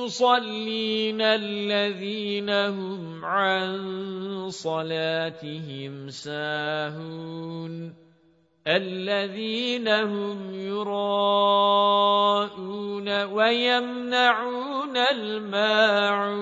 للمصلين الذين هم عن صلاتهم ساهون الذين هم يراءون ويمنعون الماعون